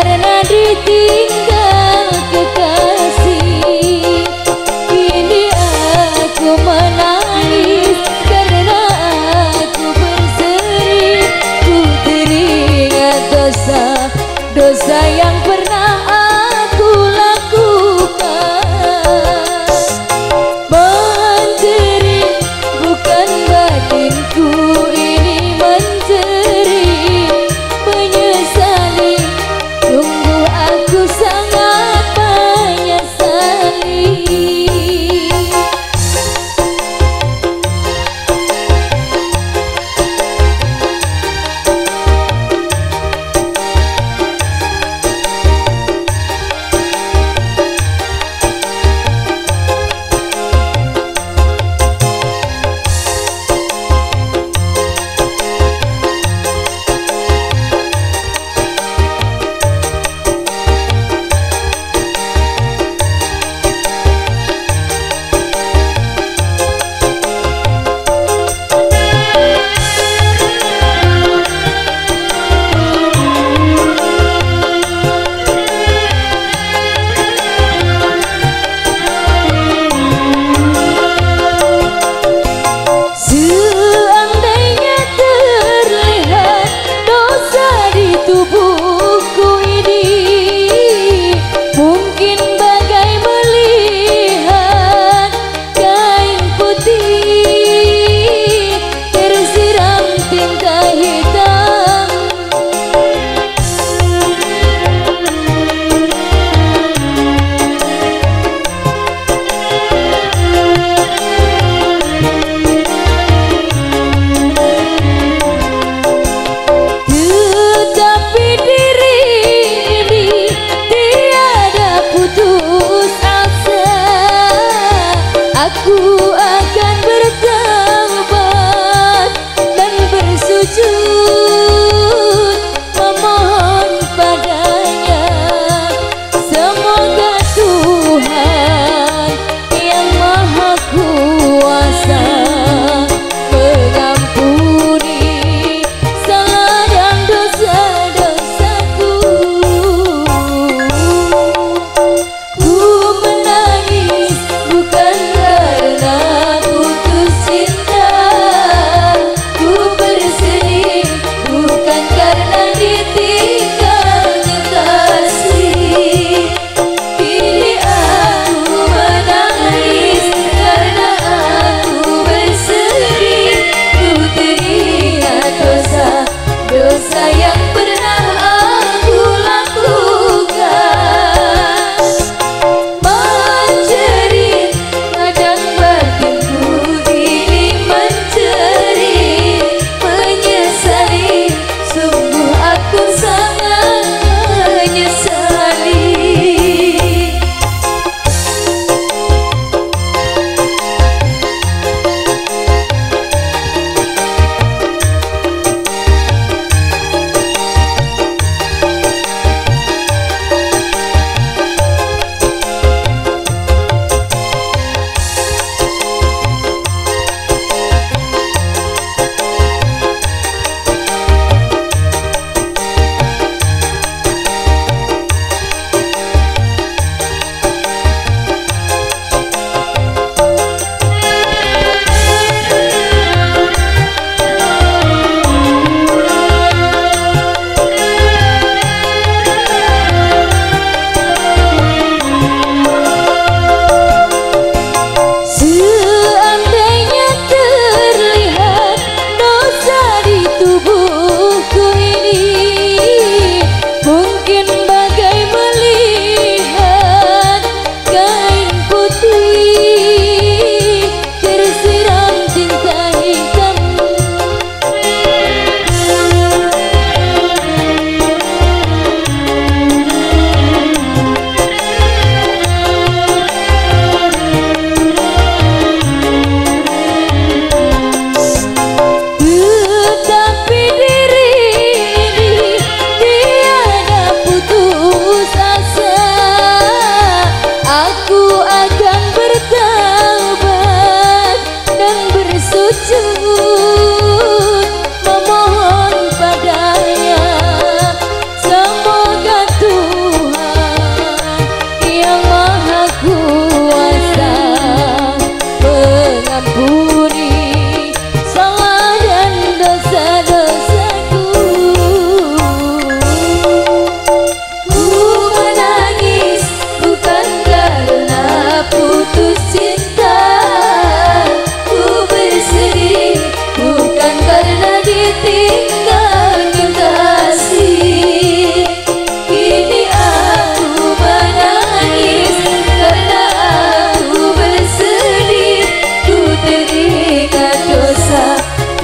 karena ditinggal kekasih Kini aku menangis. Karena aku berseri Ku teringat dosa, dosa yang pernah aku lakukan. Menceri bukan batinku.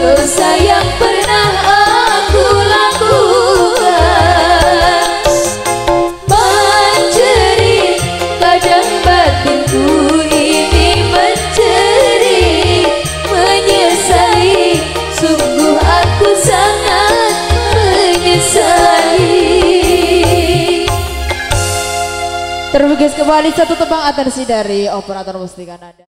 dosa yang pernah aku lakukan. Menceri kadang batinku ini menceri Menyesali. Sungguh aku sangat menyesali. Terbugis kembali satu tebang atensi dari operator Mustika Nada